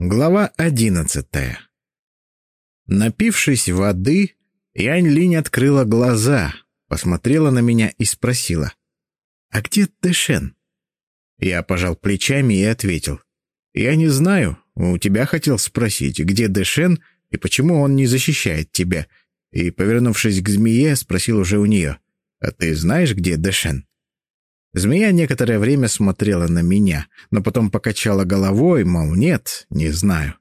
Глава одиннадцатая. Напившись воды, Янь Линь открыла глаза, посмотрела на меня и спросила. «А где Дэшен?» Я пожал плечами и ответил. «Я не знаю. У тебя хотел спросить, где Дэшен и почему он не защищает тебя?» И, повернувшись к змее, спросил уже у нее. «А ты знаешь, где Дэшен?» Змея некоторое время смотрела на меня, но потом покачала головой, мол, нет, не знаю.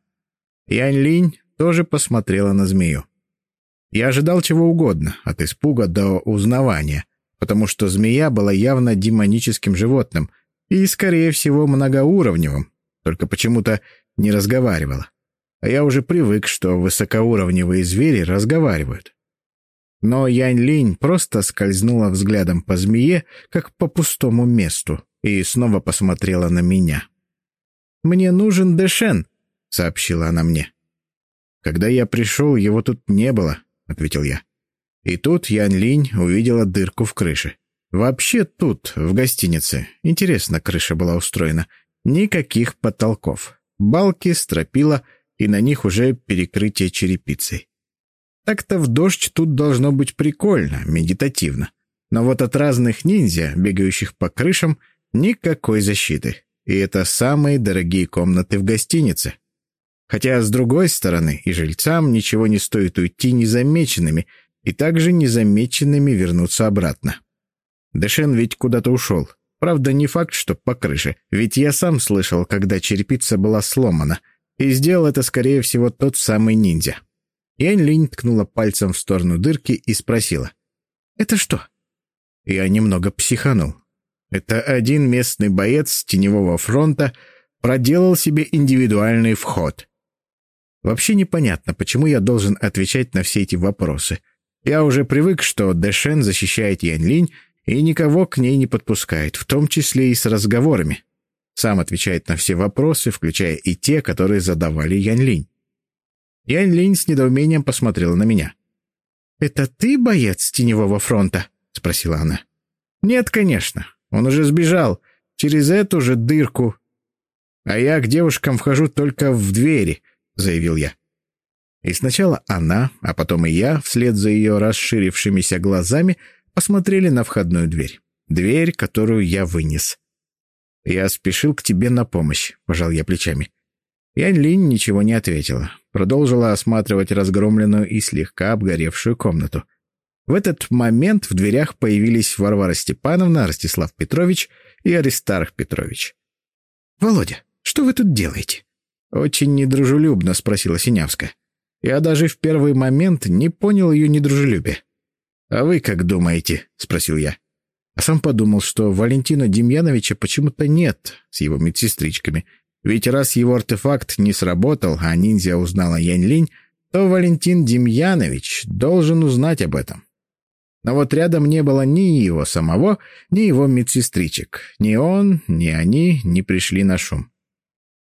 Янь Линь тоже посмотрела на змею. Я ожидал чего угодно, от испуга до узнавания, потому что змея была явно демоническим животным и, скорее всего, многоуровневым, только почему-то не разговаривала. А я уже привык, что высокоуровневые звери разговаривают. Но Янь Линь просто скользнула взглядом по змее, как по пустому месту, и снова посмотрела на меня. «Мне нужен Дэшен», — сообщила она мне. «Когда я пришел, его тут не было», — ответил я. И тут Янь Линь увидела дырку в крыше. Вообще тут, в гостинице, интересно крыша была устроена. Никаких потолков. Балки, стропила, и на них уже перекрытие черепицей. Так-то в дождь тут должно быть прикольно, медитативно. Но вот от разных ниндзя, бегающих по крышам, никакой защиты. И это самые дорогие комнаты в гостинице. Хотя, с другой стороны, и жильцам ничего не стоит уйти незамеченными, и также незамеченными вернуться обратно. Дэшен ведь куда-то ушел. Правда, не факт, что по крыше, ведь я сам слышал, когда черепица была сломана, и сделал это, скорее всего, тот самый ниндзя. Янь Линь ткнула пальцем в сторону дырки и спросила. «Это что?» Я немного психанул. Это один местный боец теневого фронта проделал себе индивидуальный вход. Вообще непонятно, почему я должен отвечать на все эти вопросы. Я уже привык, что Дэшен защищает Янь Линь и никого к ней не подпускает, в том числе и с разговорами. Сам отвечает на все вопросы, включая и те, которые задавали Янь Линь. Янь Линь с недоумением посмотрела на меня. «Это ты боец Теневого фронта?» — спросила она. «Нет, конечно. Он уже сбежал. Через эту же дырку. А я к девушкам вхожу только в двери», — заявил я. И сначала она, а потом и я, вслед за ее расширившимися глазами, посмотрели на входную дверь. Дверь, которую я вынес. «Я спешил к тебе на помощь», — пожал я плечами. Янь Линь ничего не ответила. Продолжила осматривать разгромленную и слегка обгоревшую комнату. В этот момент в дверях появились Варвара Степановна, Ростислав Петрович и Аристарх Петрович. «Володя, что вы тут делаете?» Очень недружелюбно спросила Синявская. Я даже в первый момент не понял ее недружелюбия. «А вы как думаете?» — спросил я. А сам подумал, что Валентина Демьяновича почему-то нет с его медсестричками, ведь раз его артефакт не сработал, а ниндзя узнала Янь-Линь, то Валентин Демьянович должен узнать об этом. Но вот рядом не было ни его самого, ни его медсестричек. Ни он, ни они не пришли на шум.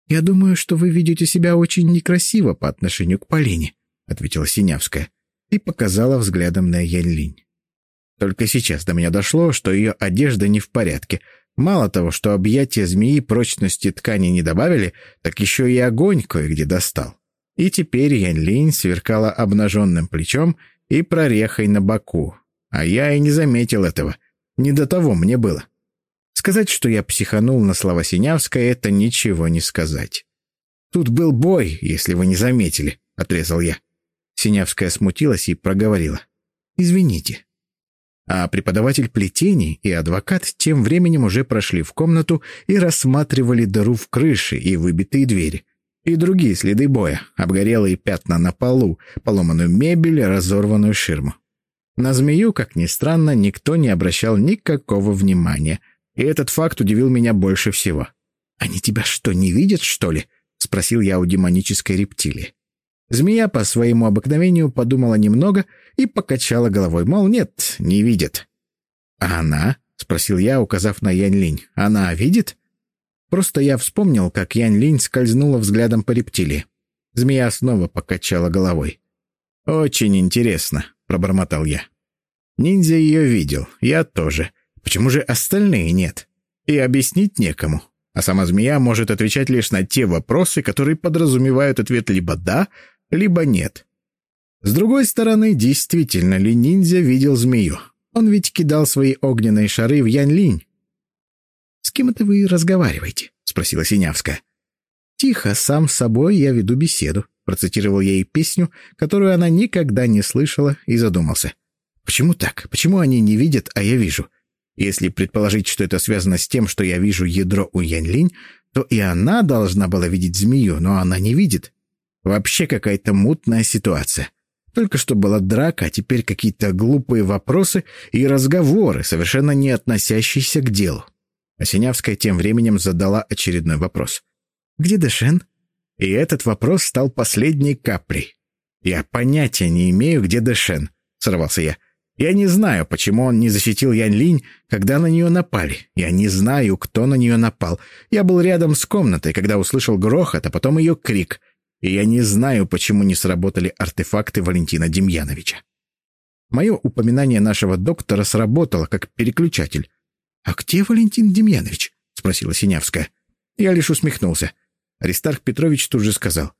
«Я думаю, что вы ведете себя очень некрасиво по отношению к Полине», — ответила Синявская и показала взглядом на Янь-Линь. Только сейчас до меня дошло, что ее одежда не в порядке, Мало того, что объятия змеи прочности ткани не добавили, так еще и огонь кое-где достал. И теперь Янь-Линь сверкала обнаженным плечом и прорехой на боку. А я и не заметил этого. Не до того мне было. Сказать, что я психанул на слова Синявской, это ничего не сказать. «Тут был бой, если вы не заметили», — отрезал я. Синявская смутилась и проговорила. «Извините, а преподаватель плетений и адвокат тем временем уже прошли в комнату и рассматривали дыру в крыше и выбитые двери. И другие следы боя, обгорелые пятна на полу, поломанную мебель, разорванную ширму. На змею, как ни странно, никто не обращал никакого внимания. И этот факт удивил меня больше всего. «Они тебя что, не видят, что ли?» — спросил я у демонической рептилии. Змея по своему обыкновению подумала немного и покачала головой, мол, нет, не видит. «А она?» — спросил я, указав на Янь-Линь. «Она видит?» Просто я вспомнил, как Янь-Линь скользнула взглядом по рептилии. Змея снова покачала головой. «Очень интересно», — пробормотал я. «Ниндзя ее видел, я тоже. Почему же остальные нет? И объяснить некому. а сама змея может отвечать лишь на те вопросы, которые подразумевают ответ либо «да», либо «нет». С другой стороны, действительно ли ниндзя видел змею? Он ведь кидал свои огненные шары в Янь-Линь. «С кем это вы разговариваете?» — спросила Синявская. «Тихо, сам с собой я веду беседу», — процитировал ей песню, которую она никогда не слышала, и задумался. «Почему так? Почему они не видят, а я вижу? Если предположить, что это связано с тем, что я вижу ядро у Янь-Линь, то и она должна была видеть змею, но она не видит. Вообще какая-то мутная ситуация. Только что была драка, а теперь какие-то глупые вопросы и разговоры, совершенно не относящиеся к делу. Осинявская тем временем задала очередной вопрос. «Где Дэшен?» И этот вопрос стал последней каплей. «Я понятия не имею, где Дэшен», — сорвался я. «Я не знаю, почему он не защитил Янь Линь, когда на нее напали. Я не знаю, кто на нее напал. Я был рядом с комнатой, когда услышал грохот, а потом ее крик — и я не знаю, почему не сработали артефакты Валентина Демьяновича. Мое упоминание нашего доктора сработало как переключатель. «А где Валентин Демьянович?» — спросила Синявская. Я лишь усмехнулся. Аристарх Петрович тут же сказал.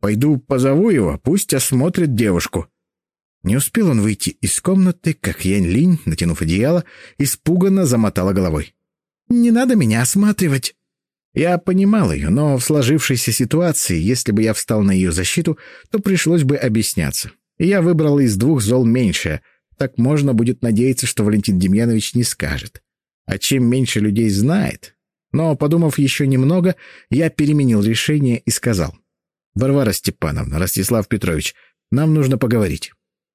«Пойду позову его, пусть осмотрит девушку». Не успел он выйти из комнаты, как Янь Линь, натянув одеяло, испуганно замотала головой. «Не надо меня осматривать!» Я понимал ее, но в сложившейся ситуации, если бы я встал на ее защиту, то пришлось бы объясняться. И я выбрал из двух зол меньшее. Так можно будет надеяться, что Валентин Демьянович не скажет. А чем меньше людей знает... Но, подумав еще немного, я переменил решение и сказал. «Варвара Степановна, Ростислав Петрович, нам нужно поговорить».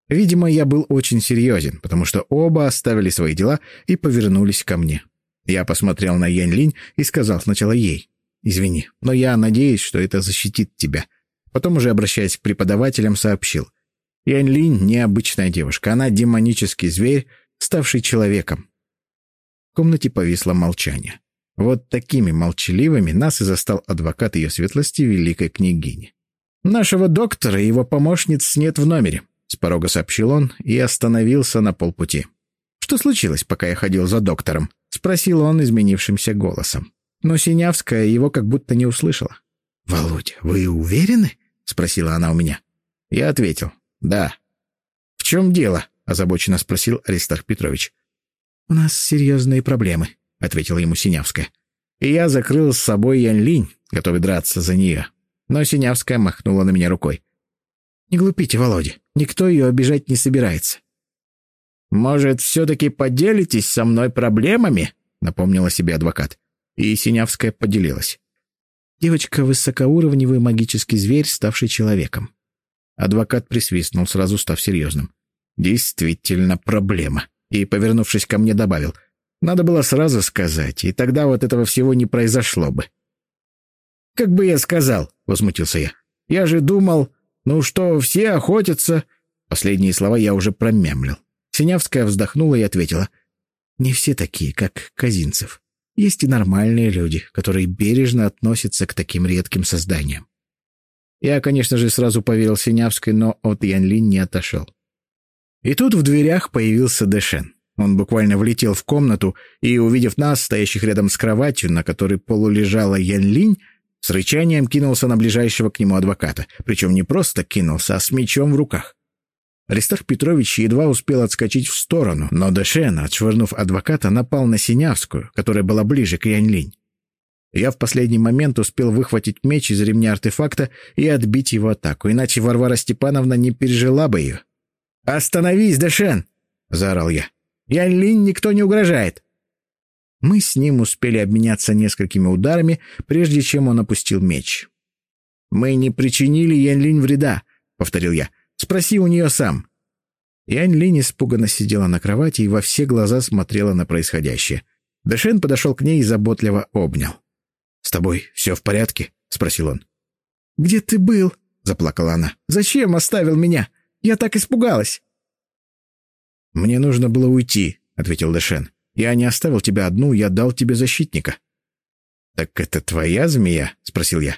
Видимо, я был очень серьезен, потому что оба оставили свои дела и повернулись ко мне. Я посмотрел на Янь Линь и сказал сначала ей. «Извини, но я надеюсь, что это защитит тебя». Потом уже, обращаясь к преподавателям, сообщил. Янь Линь — необычная девушка. Она демонический зверь, ставший человеком. В комнате повисло молчание. Вот такими молчаливыми нас и застал адвокат ее светлости великой княгини. «Нашего доктора и его помощниц нет в номере», — с порога сообщил он и остановился на полпути. «Что случилось, пока я ходил за доктором?» — спросил он изменившимся голосом. Но Синявская его как будто не услышала. «Володя, вы уверены?» — спросила она у меня. Я ответил. «Да». «В чем дело?» — озабоченно спросил Аристарх Петрович. «У нас серьезные проблемы», — ответила ему Синявская. И я закрыл с собой Янь-Линь, готовый драться за нее. Но Синявская махнула на меня рукой. «Не глупите, Володя. Никто ее обижать не собирается. «Может, все-таки поделитесь со мной проблемами?» — напомнила себе адвокат. И Синявская поделилась. Девочка — высокоуровневый магический зверь, ставший человеком. Адвокат присвистнул, сразу став серьезным. «Действительно проблема». И, повернувшись ко мне, добавил. «Надо было сразу сказать, и тогда вот этого всего не произошло бы». «Как бы я сказал?» — возмутился я. «Я же думал, ну что, все охотятся...» Последние слова я уже промямлил. Синявская вздохнула и ответила. «Не все такие, как Казинцев. Есть и нормальные люди, которые бережно относятся к таким редким созданиям». Я, конечно же, сразу поверил Синявской, но от Янлин не отошел. И тут в дверях появился Дэшен. Он буквально влетел в комнату и, увидев нас, стоящих рядом с кроватью, на которой полулежала Янлинь, с рычанием кинулся на ближайшего к нему адвоката. Причем не просто кинулся, а с мечом в руках. Аристарх Петрович едва успел отскочить в сторону, но Дэшен, отшвырнув адвоката, напал на Синявскую, которая была ближе к Янь-Линь. Я в последний момент успел выхватить меч из ремня артефакта и отбить его атаку, иначе Варвара Степановна не пережила бы ее. «Остановись, Дэшен!» — заорал я. «Янь-Линь никто не угрожает!» Мы с ним успели обменяться несколькими ударами, прежде чем он опустил меч. «Мы не причинили Янь-Линь вреда», — повторил я. Спроси у нее сам». Янь Линь испуганно сидела на кровати и во все глаза смотрела на происходящее. Дэшен подошел к ней и заботливо обнял. «С тобой все в порядке?» — спросил он. «Где ты был?» — заплакала она. «Зачем оставил меня? Я так испугалась!» «Мне нужно было уйти», — ответил Дэшен. «Я не оставил тебя одну, я дал тебе защитника». «Так это твоя змея?» — спросил я.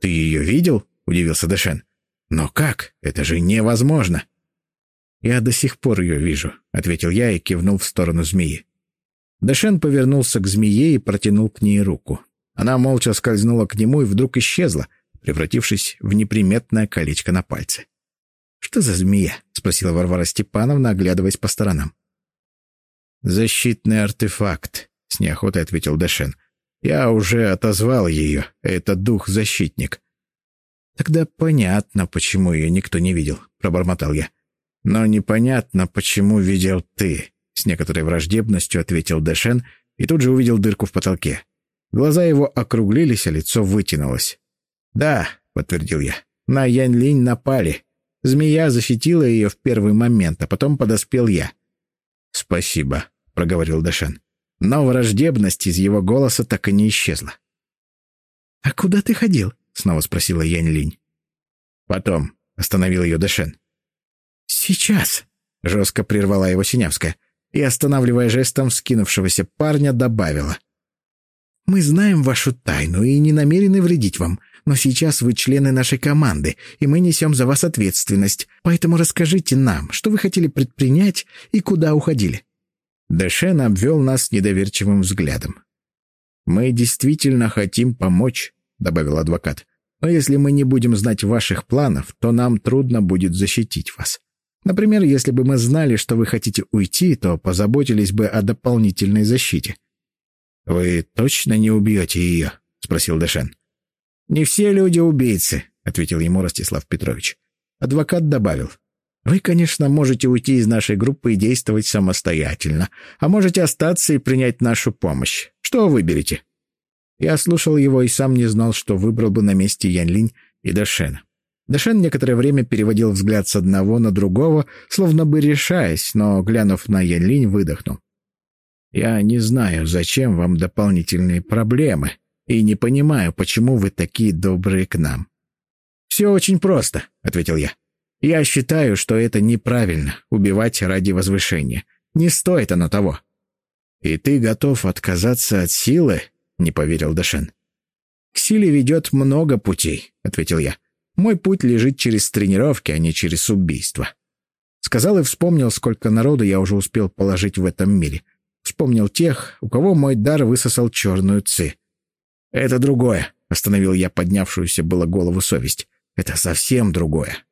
«Ты ее видел?» — удивился Дэшен. «Но как? Это же невозможно!» «Я до сих пор ее вижу», — ответил я и кивнул в сторону змеи. Дэшен повернулся к змее и протянул к ней руку. Она молча скользнула к нему и вдруг исчезла, превратившись в неприметное колечко на пальце. «Что за змея?» — спросила Варвара Степановна, оглядываясь по сторонам. «Защитный артефакт», — с неохотой ответил Дэшен. «Я уже отозвал ее. Это дух-защитник». «Тогда понятно, почему ее никто не видел», — пробормотал я. «Но непонятно, почему видел ты», — с некоторой враждебностью ответил Дэшен и тут же увидел дырку в потолке. Глаза его округлились, а лицо вытянулось. «Да», — подтвердил я, — «на Янь-Линь напали. Змея защитила ее в первый момент, а потом подоспел я». «Спасибо», — проговорил Дэшен. Но враждебность из его голоса так и не исчезла. «А куда ты ходил?» — снова спросила Янь-Линь. «Потом», — остановил ее Дэшен. «Сейчас», — жестко прервала его Синявская и, останавливая жестом скинувшегося парня, добавила. «Мы знаем вашу тайну и не намерены вредить вам, но сейчас вы члены нашей команды, и мы несем за вас ответственность, поэтому расскажите нам, что вы хотели предпринять и куда уходили». Дэшен обвел нас недоверчивым взглядом. «Мы действительно хотим помочь», — добавил адвокат. «Но если мы не будем знать ваших планов, то нам трудно будет защитить вас. Например, если бы мы знали, что вы хотите уйти, то позаботились бы о дополнительной защите». «Вы точно не убьете ее?» — спросил Дэшен. «Не все люди убийцы», — ответил ему Ростислав Петрович. Адвокат добавил. «Вы, конечно, можете уйти из нашей группы и действовать самостоятельно, а можете остаться и принять нашу помощь. Что выберете?» Я слушал его и сам не знал, что выбрал бы на месте Янлинь и Дэшена. Дэшен некоторое время переводил взгляд с одного на другого, словно бы решаясь, но, глянув на Янлинь, выдохнул. «Я не знаю, зачем вам дополнительные проблемы», и не понимаю, почему вы такие добрые к нам». «Все очень просто», — ответил я. «Я считаю, что это неправильно — убивать ради возвышения. Не стоит оно того». «И ты готов отказаться от силы?» — не поверил Дашен. «К силе ведет много путей», — ответил я. «Мой путь лежит через тренировки, а не через убийство». Сказал и вспомнил, сколько народу я уже успел положить в этом мире. Вспомнил тех, у кого мой дар высосал черную ци. «Это другое», — остановил я поднявшуюся было голову совесть. «Это совсем другое».